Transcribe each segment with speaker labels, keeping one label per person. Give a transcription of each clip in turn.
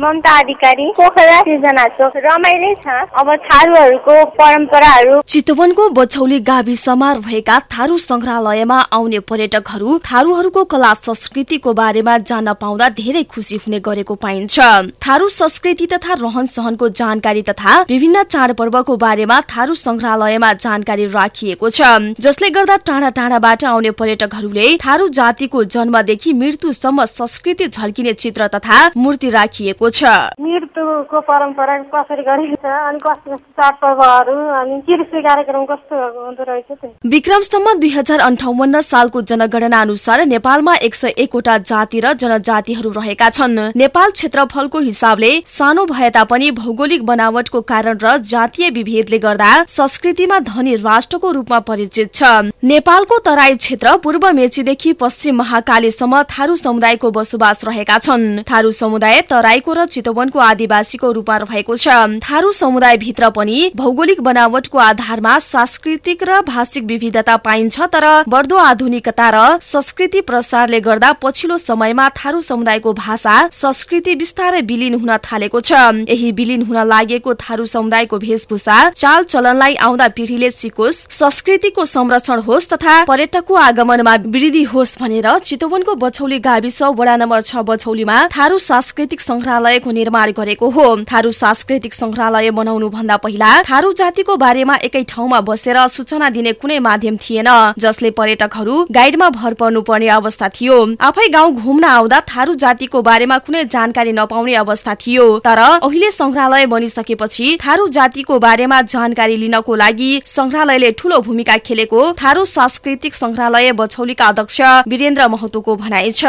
Speaker 1: ममता अधिकारी पोखरा सिर्जना चोक रमाइलै छ। अब थारूहरूको परम्पराहरू।
Speaker 2: चितवनको बछौली गाविसमा रहेका थारू संग्रहालयमा आउने पर्यटकहरू थारूहरूको कला संस्कृतिको बारेमा जान्न पाउँदा धेरै खुसी हुने गरेको पाइन्छ। थारू संस्कृति तथा रहन सहनको जानकारी तथा विभिन्न चाडपर्वको बारेमा थारू संग्रहालयमा जानकारी राखिएको छ। जसले गर्दा टाढा टाढाबाट आउने पर्यटकहरूले थारू जातिको जन्मदेखि मृत्युसम्म संस्कृति झल्किने चित्र तथा मूर्ति राखिएको छ
Speaker 1: मृत्युको परम्परा कसरी गरिन्छ अनि कस्तो कस्तो चाडपर्वहरू अनि कृषि कार्यक्रम कस्तो हुँदो रहेछ
Speaker 2: विक्रमसम्म दुई हजार अन्ठाउन्न सालको जनगणना अनुसार नेपालमा एक सय एकवटा जाति र जनजातिहरू रहेका छन्। नेपाल क्षेत्रफलको हिसाबले सानो भए तापनि भौगोलिक बनावटको कारण र जातीय विभेदले गर्दा संस्कृतिमा धनी राष्ट्रको रूपमा परिचित छ। नेपालको तराई क्षेत्र पूर्व मेचीदेखि पश्चिम महाकालीसम्म थारू समुदायको बसोबास रहेका छन्। थारू समुदाय तराईको र चितवनको आदिवासीको रूपमा रहेको छ। थारू समुदाय भित्र पनि भौगोलिक बनावटको आधारमा सांस्कृतिक र भाषिक विविधता पाइन्छ तर बढ्दो आधुनिकता र संस्कृति प्रसारले गर्दा पछिल्लो समयमा थारू समुदायको भाषा संस्कृति बिस्तारै विलिन हुन थालेको छ। यही विलिन हुन लागेको थारू समुदायको वेशभूषा चाल चलनलाई आउँदा पिढीले सिकोस् संस्कृतिको संरक्षण होस् तथा पर्यटकको आगमनमा वृद्धि होस् भनेर चितवनको बछौली गाविस वडा नम्बर छ बछौलीमा थारू सांस्कृतिक संग्रहालयको निर्माण गरेको हो। थारू सांस्कृतिक संग्रहालय बनाउनु भन्दा पहिला थारू जातिको बारेमा एकै ठाउँमा बसेर सूचना दिने कुनै माध्यम थिएन जसले पर्यटकहरू गाइडमा भर पर्नु पर्ने अवस्था थियो। आफै गाउँ घुम्न आउँदा थारू जातिको बारेमा कुनै जानकारी नपाउने अवस्था थियो। तर अहिले संग्रहालय बनिसकेपछि थारू जातिको बारेमा जानकारी लिनको लागि संग्रहालयले ठूलो भूमिका खेलेको थारू सांस्कृतिक संग्रहालय बछौलीका अध्यक्ष वीरेन्द्र महतोको भनाइ छ।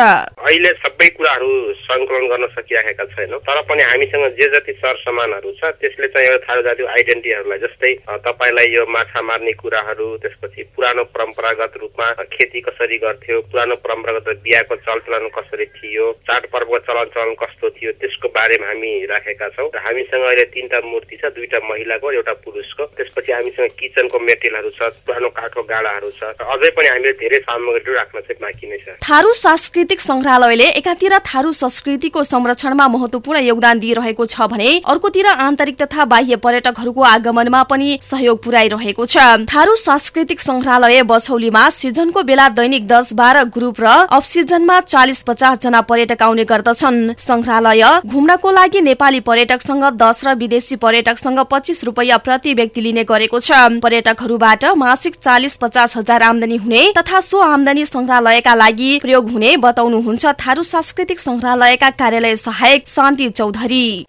Speaker 3: अहिले सबै कुराहरू सङ्कलन गर्न सकिरहेका छैनौँ तर पनि हामीसँग जे जति सर सामानहरू छ त्यसले चाहिँ एउटा थारू जातिको आइडेन्टिटीहरूलाई जस्तै तपाईँलाई यो माछा मार्ने कुराहरू त्यसपछि पुरानो परम्परागत रूपमा खेती कसरी गर्थ्यो पुरानो परम्परागत बिहाको चलचलन कसरी थियो चाडपर्वको चलन चलन कस्तो थियो त्यसको बारेमा हामी राखेका छौँ। र हामीसँग अहिले तिनवटा मूर्ति छ दुईटा महिलाको एउटा पुरुषको। त्यसपछि हामीसँग किचनको मेटेरियलहरू छ पुरानो काठको गाडाहरू छ। अझै पनि हामीले धेरै सामग्रीहरू राख्न चाहिँ बाँकी नै छ।
Speaker 2: थारू सांस्कृतिक संग्रहालयले एकातिर थारू संस्कृतिको संरक्षणमा महत्वपूर्ण योगदान दिइरहेको छ भने अर्कोतिर आन्तरिक तथा बाह्य पर्यटकहरूको आगमनमा पनि सहयोग पुर्याइरहेको छ। थारू सांस्कृतिक संग्रहालय बछौलीमा सिजनको बेला दैनिक दस बाह्र ग्रुप र अफ सिजनमा चालिस पचास जना पर्यटक आउने गर्दछन्। संग्रहालय घुम्नको लागि नेपाली पर्यटकसँग दस र विदेशी पर्यटकसँग पच्चिस रुपियाँ प्रति व्यक्ति लिने गरेको छ। पर्यटकहरूबाट मासिक चालिस पचास हजार आमदानी हुने तथा सो आमदानी संग्रहालयका लागि प्रयोग हुने बताउनुहुन्छ थारू सांस्कृतिक संग्रहालयका कार्यालय सहायक शान्ति चौधरी। Lee.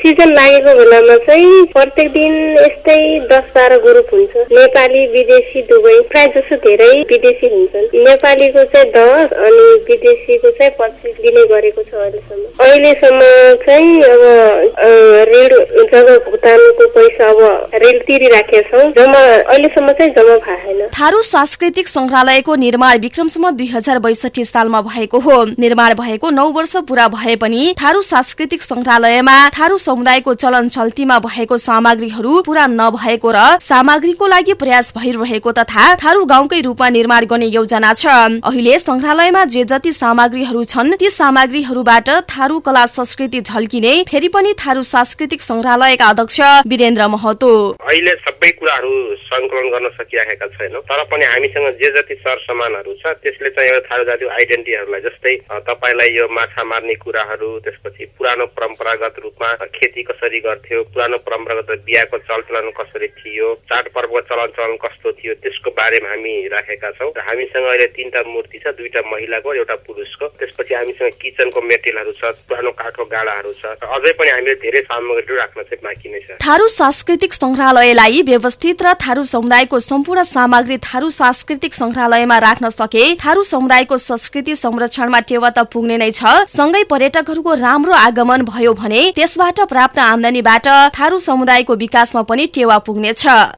Speaker 1: सिजन लागेको बेलामा चाहिँ प्रत्येक दिन यस्तै दस बाह्र ग्रुप हुन्छ। नेपाली विदेशी दुवै प्राय जसो धेरै विदेशी हुन्छन्। नेपालीको चाहिँ दस अनि विदेशीको चाहिँ पच्चिस दिने गरेको छ अहिलेसम्म। अहिलेसम्म चाहिँ अब ऋण जब भुक्तानको पैसा अब ऋण तिरिराखेका छौँ जम्मा अहिलेसम्म चाहिँ जम्मा भएन।
Speaker 2: थारू सांस्कृतिक संग्रहालयको निर्माण विक्रमसम्म दुई हजार बैसठी सालमा भएको हो। निर्माण भएको नौ वर्ष पूरा भए पनि थारू सांस्कृतिक संग्रहालयमा थारू समुदायको चलन चल्तीमा भएको सामग्रीहरू पूरा नभएको र सामग्रीको लागि प्रयास भइरहेको तथा थारू गाउँकै रूपमा निर्माण गर्ने योजना छ। अहिले संग्रहालयमा जे जति सामग्रीहरू छन् ती सामग्रीहरूबाट थारू कला संस्कृति झल्किने फेरि पनि थारू सांस्कृतिक संग्रहालयका अध्यक्ष वीरेन्द्र महतो।
Speaker 3: अहिले सबै कुराहरू सङ्कलन गर्न सकिरहेका छैनौँ तर पनि हामीसँग जे जति सर सामानहरू छ त्यसले चाहिँ थारू जातिको आइडेन्टिटीहरूलाई जस्तै तपाईँलाई यो माछा मार्ने कुराहरू त्यसपछि पुरानो परम्परागत रूपमा खेती कसरी गर्थ्यो पुरानो परम्परागत बिहाको चलचलन कसरी थियो चाडपर्वको चलन चलन कस्तो थियो त्यसको बारेमा हामी राखेका छौँ। र हामीसँग अहिले तिनवटा मूर्ति छ दुईटा महिलाको एउटा पुरुषको। त्यसपछि हामीसँग किचनको मेटेरियलहरू छ पुरानो काठको गाडाहरू छ। अझै पनि हामीले धेरै सामग्रीहरू राख्न चाहिँ बाँकी नै छ।
Speaker 2: थारू सांस्कृतिक संग्रहालयलाई व्यवस्थित र थारू समुदायको सम्पूर्ण सामग्री थारू सांस्कृतिक संग्रहालयमा राख्न सके थारू समुदायको संस्कृति संरक्षणमा टेवा त पुग्ने नै छ। सँगै पर्यटकहरूको राम्रो आगमन भयो भने त्यसबाट प्राप्त आमदानीबाट थारू समुदायको विकासमा पनि टेवा पुग्नेछ।